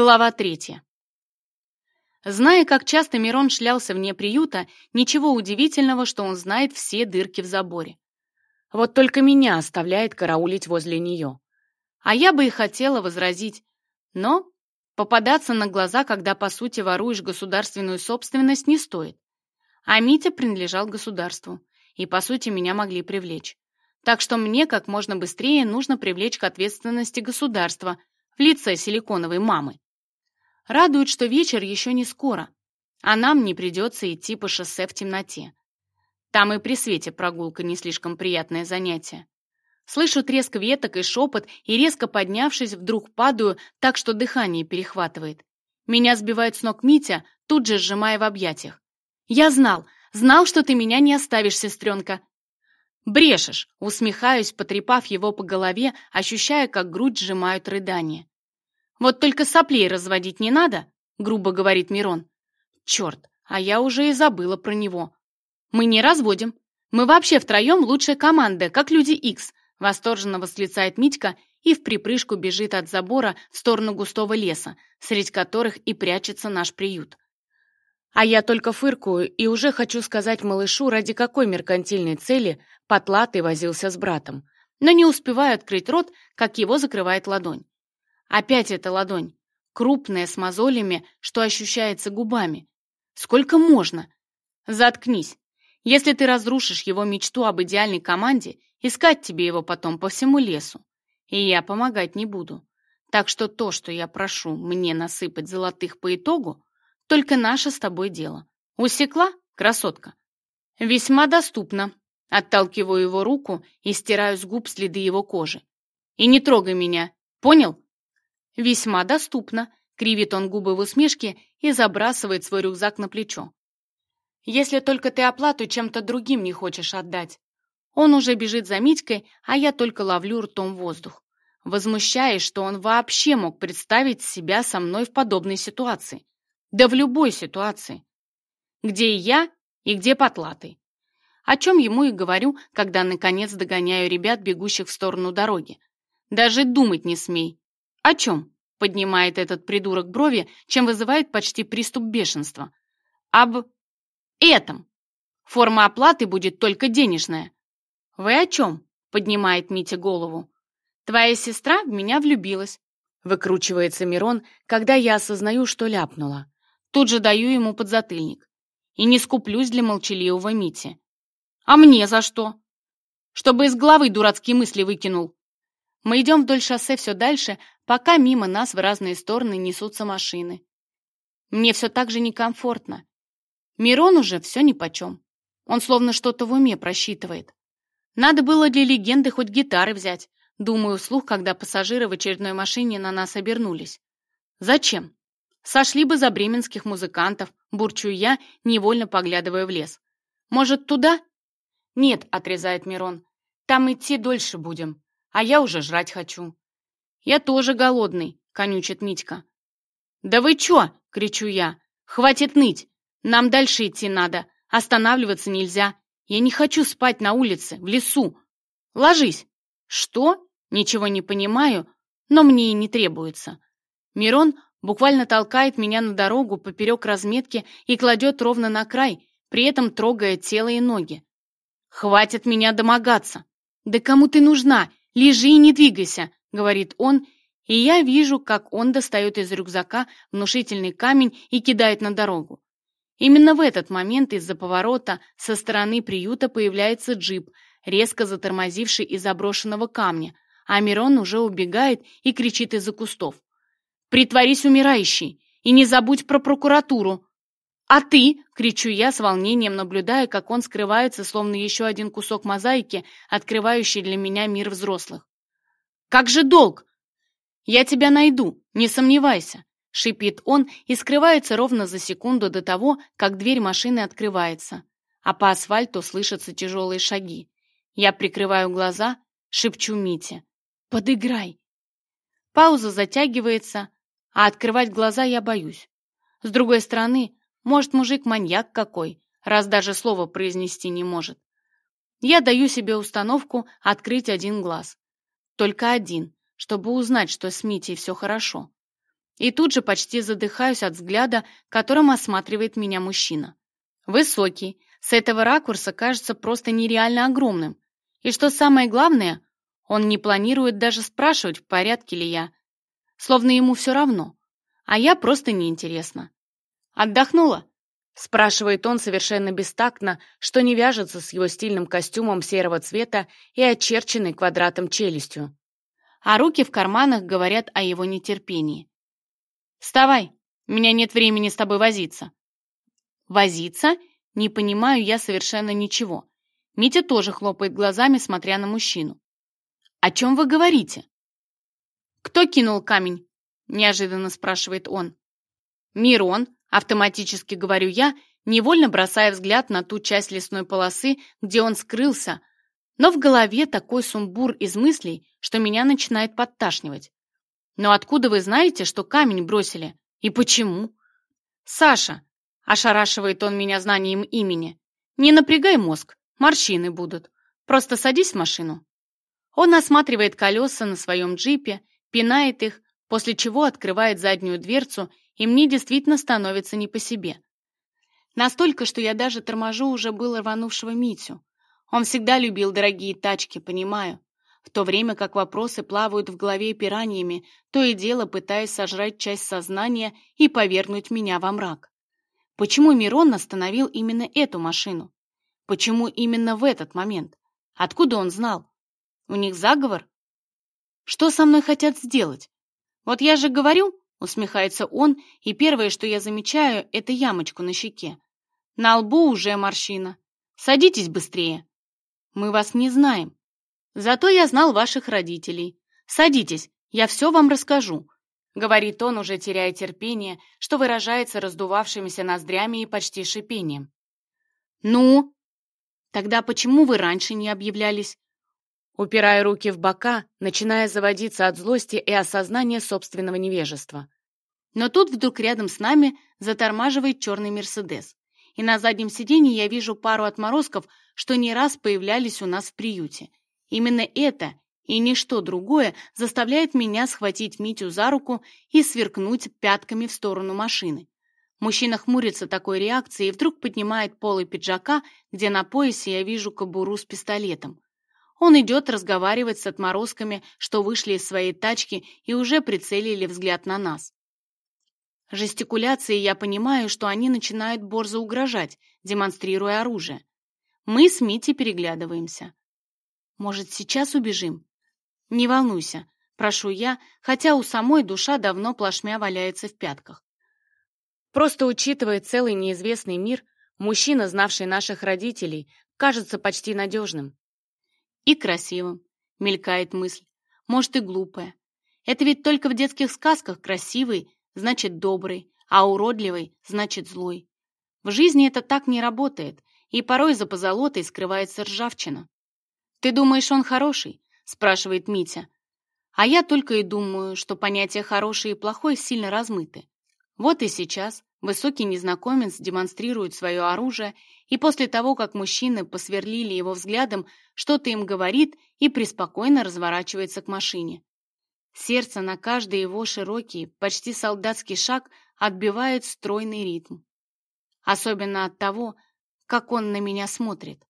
Глава третья. Зная, как часто Мирон шлялся вне приюта, ничего удивительного, что он знает все дырки в заборе. Вот только меня оставляет караулить возле нее. А я бы и хотела возразить, но попадаться на глаза, когда, по сути, воруешь государственную собственность, не стоит. А Митя принадлежал государству, и, по сути, меня могли привлечь. Так что мне как можно быстрее нужно привлечь к ответственности государства в лице силиконовой мамы. Радует, что вечер еще не скоро, а нам не придется идти по шоссе в темноте. Там и при свете прогулка не слишком приятное занятие. Слышу треск веток и шепот, и резко поднявшись, вдруг падаю, так что дыхание перехватывает. Меня сбивает с ног Митя, тут же сжимая в объятиях. «Я знал! Знал, что ты меня не оставишь, сестренка!» «Брешешь!» — усмехаюсь, потрепав его по голове, ощущая, как грудь сжимают рыдания. Вот только соплей разводить не надо, грубо говорит Мирон. Черт, а я уже и забыла про него. Мы не разводим. Мы вообще втроем лучшая команда, как люди Икс, восторженно восклицает Митька и в припрыжку бежит от забора в сторону густого леса, среди которых и прячется наш приют. А я только фыркую и уже хочу сказать малышу, ради какой меркантильной цели потлатый возился с братом. Но не успеваю открыть рот, как его закрывает ладонь. Опять эта ладонь, крупная, с мозолями, что ощущается губами. Сколько можно? Заткнись. Если ты разрушишь его мечту об идеальной команде, искать тебе его потом по всему лесу. И я помогать не буду. Так что то, что я прошу мне насыпать золотых по итогу, только наше с тобой дело. Усекла, красотка? Весьма доступно. Отталкиваю его руку и стираю с губ следы его кожи. И не трогай меня, понял? Весьма доступно. Кривит он губы в усмешке и забрасывает свой рюкзак на плечо. Если только ты оплату чем-то другим не хочешь отдать. Он уже бежит за Митькой, а я только ловлю ртом воздух. Возмущаясь, что он вообще мог представить себя со мной в подобной ситуации. Да в любой ситуации. Где и я, и где потлатый. О чем ему и говорю, когда наконец догоняю ребят, бегущих в сторону дороги. Даже думать не смей. «О чем?» — поднимает этот придурок брови, чем вызывает почти приступ бешенства. «Об этом. Форма оплаты будет только денежная». «Вы о чем?» — поднимает Митя голову. «Твоя сестра в меня влюбилась», — выкручивается Мирон, когда я осознаю, что ляпнула. Тут же даю ему подзатыльник. И не скуплюсь для молчаливого Мити. «А мне за что?» «Чтобы из головы дурацкие мысли выкинул», мы идем вдоль шоссе все дальше, пока мимо нас в разные стороны несутся машины. Мне все так же некомфортно. Мирон уже все нипочем. Он словно что-то в уме просчитывает. Надо было для легенды хоть гитары взять, думаю вслух, когда пассажиры в очередной машине на нас обернулись. Зачем? Сошли бы за бременских музыкантов, бурчу я, невольно поглядывая в лес. Может, туда? Нет, отрезает Мирон. Там идти дольше будем, а я уже жрать хочу. Я тоже голодный», — конючит Митька. «Да вы чё?» — кричу я. «Хватит ныть! Нам дальше идти надо. Останавливаться нельзя. Я не хочу спать на улице, в лесу. Ложись!» «Что?» Ничего не понимаю, но мне и не требуется. Мирон буквально толкает меня на дорогу поперек разметки и кладет ровно на край, при этом трогая тело и ноги. «Хватит меня домогаться!» «Да кому ты нужна? Лежи и не двигайся!» говорит он, и я вижу, как он достает из рюкзака внушительный камень и кидает на дорогу. Именно в этот момент из-за поворота со стороны приюта появляется джип, резко затормозивший из заброшенного камня, а Мирон уже убегает и кричит из-за кустов. «Притворись умирающий и не забудь про прокуратуру!» «А ты!» — кричу я с волнением, наблюдая, как он скрывается, словно еще один кусок мозаики, открывающий для меня мир взрослых. Как же долг? Я тебя найду, не сомневайся, шипит он и скрывается ровно за секунду до того, как дверь машины открывается, а по асфальту слышатся тяжелые шаги. Я прикрываю глаза, шепчу Мите. «Подыграй!» Пауза затягивается, а открывать глаза я боюсь. С другой стороны, может, мужик маньяк какой, раз даже слово произнести не может. Я даю себе установку открыть один глаз только один, чтобы узнать, что с Митей все хорошо. И тут же почти задыхаюсь от взгляда, которым осматривает меня мужчина. Высокий, с этого ракурса кажется просто нереально огромным. И что самое главное, он не планирует даже спрашивать, в порядке ли я. Словно ему все равно. А я просто неинтересна. «Отдохнула?» Спрашивает он совершенно бестактно, что не вяжется с его стильным костюмом серого цвета и очерченной квадратом челюстью. А руки в карманах говорят о его нетерпении. «Вставай! Меня нет времени с тобой возиться!» «Возиться? Не понимаю я совершенно ничего!» Митя тоже хлопает глазами, смотря на мужчину. «О чем вы говорите?» «Кто кинул камень?» — неожиданно спрашивает он. «Мирон!» Автоматически говорю я, невольно бросая взгляд на ту часть лесной полосы, где он скрылся, но в голове такой сумбур из мыслей, что меня начинает подташнивать. «Но откуда вы знаете, что камень бросили? И почему?» «Саша!» – ошарашивает он меня знанием имени. «Не напрягай мозг, морщины будут. Просто садись в машину». Он осматривает колеса на своем джипе, пинает их, после чего открывает заднюю дверцу и мне действительно становится не по себе. Настолько, что я даже торможу уже было рванувшего Митю. Он всегда любил дорогие тачки, понимаю в то время как вопросы плавают в голове пираньями, то и дело пытаясь сожрать часть сознания и повергнуть меня во мрак. Почему Мирон остановил именно эту машину? Почему именно в этот момент? Откуда он знал? У них заговор? Что со мной хотят сделать? Вот я же говорю, усмехается он, и первое, что я замечаю, это ямочку на щеке. На лбу уже морщина. Садитесь быстрее. Мы вас не знаем. Зато я знал ваших родителей. Садитесь, я все вам расскажу», — говорит он, уже теряя терпение, что выражается раздувавшимися ноздрями и почти шипением. «Ну? Тогда почему вы раньше не объявлялись?» упирая руки в бока, начиная заводиться от злости и осознания собственного невежества. Но тут вдруг рядом с нами затормаживает черный «Мерседес», и на заднем сиденье я вижу пару отморозков, что не раз появлялись у нас в приюте. Именно это и ничто другое заставляет меня схватить Митю за руку и сверкнуть пятками в сторону машины. Мужчина хмурится такой реакцией и вдруг поднимает полы пиджака, где на поясе я вижу кобуру с пистолетом. Он идет, разговаривать с отморозками, что вышли из своей тачки и уже прицелили взгляд на нас. Жестикуляцией я понимаю, что они начинают борзо угрожать, демонстрируя оружие. Мы с Мити переглядываемся. Может, сейчас убежим? Не волнуйся, прошу я, хотя у самой душа давно плашмя валяется в пятках. Просто учитывая целый неизвестный мир, мужчина, знавший наших родителей, кажется почти надежным и красивым, мелькает мысль. Может и глупая. Это ведь только в детских сказках красивый значит добрый, а уродливый значит злой. В жизни это так не работает, и порой за позолотой скрывается ржавчина. «Ты думаешь, он хороший?» – спрашивает Митя. А я только и думаю, что понятия «хороший» и «плохой» сильно размыты. Вот и сейчас Высокий незнакомец демонстрирует свое оружие, и после того, как мужчины посверлили его взглядом, что-то им говорит и преспокойно разворачивается к машине. Сердце на каждый его широкий, почти солдатский шаг отбивает стройный ритм. Особенно от того, как он на меня смотрит.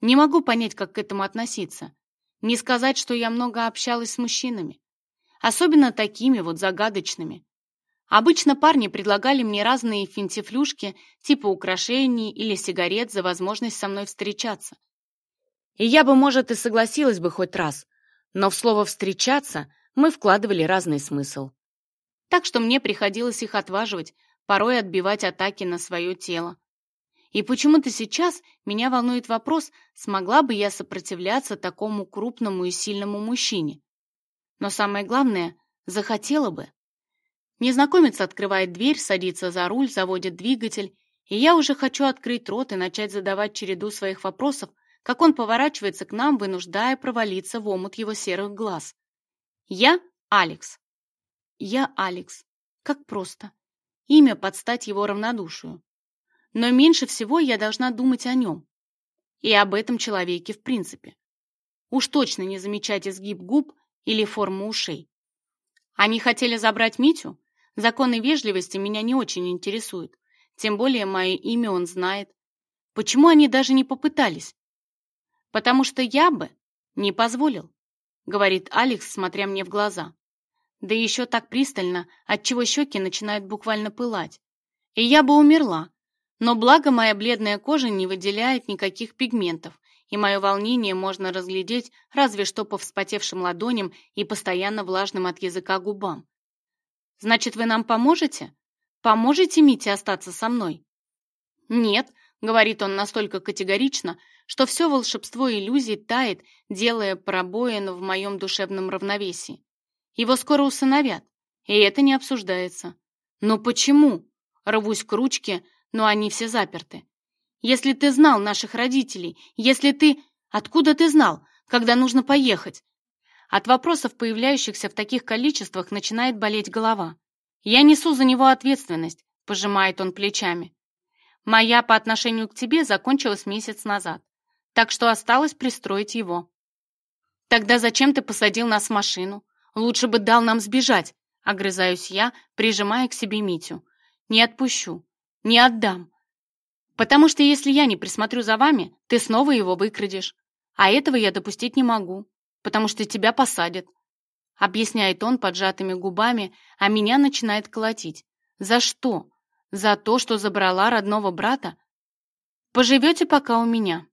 Не могу понять, как к этому относиться. Не сказать, что я много общалась с мужчинами. Особенно такими вот загадочными, Обычно парни предлагали мне разные финтифлюшки, типа украшений или сигарет за возможность со мной встречаться. И я бы, может, и согласилась бы хоть раз, но в слово «встречаться» мы вкладывали разный смысл. Так что мне приходилось их отваживать, порой отбивать атаки на свое тело. И почему-то сейчас меня волнует вопрос, смогла бы я сопротивляться такому крупному и сильному мужчине. Но самое главное, захотела бы. Незнакомец открывает дверь, садится за руль, заводит двигатель, и я уже хочу открыть рот и начать задавать череду своих вопросов, как он поворачивается к нам, вынуждая провалиться в омут его серых глаз. Я Алекс. Я Алекс. Как просто. Имя под стать его равнодушию. Но меньше всего я должна думать о нем. И об этом человеке в принципе. Уж точно не замечать изгиб губ или форму ушей. Они хотели забрать Митю? Законы вежливости меня не очень интересуют. Тем более мое имя он знает. Почему они даже не попытались? Потому что я бы не позволил, говорит Алекс, смотря мне в глаза. Да еще так пристально, отчего щеки начинают буквально пылать. И я бы умерла. Но благо моя бледная кожа не выделяет никаких пигментов, и мое волнение можно разглядеть разве что по вспотевшим ладоням и постоянно влажным от языка губам. Значит, вы нам поможете? Поможете Мите остаться со мной? Нет, говорит он настолько категорично, что все волшебство иллюзий тает, делая пробоину в моем душевном равновесии. Его скоро усыновят, и это не обсуждается. Но почему? Рвусь к ручке, но они все заперты. Если ты знал наших родителей, если ты... Откуда ты знал, когда нужно поехать? От вопросов, появляющихся в таких количествах, начинает болеть голова. «Я несу за него ответственность», — пожимает он плечами. «Моя по отношению к тебе закончилась месяц назад, так что осталось пристроить его». «Тогда зачем ты посадил нас в машину? Лучше бы дал нам сбежать», — огрызаюсь я, прижимая к себе Митю. «Не отпущу, не отдам, потому что если я не присмотрю за вами, ты снова его выкрадешь, а этого я допустить не могу». потому что тебя посадят. Объясняет он поджатыми губами, а меня начинает колотить. За что? За то, что забрала родного брата? Поживете пока у меня.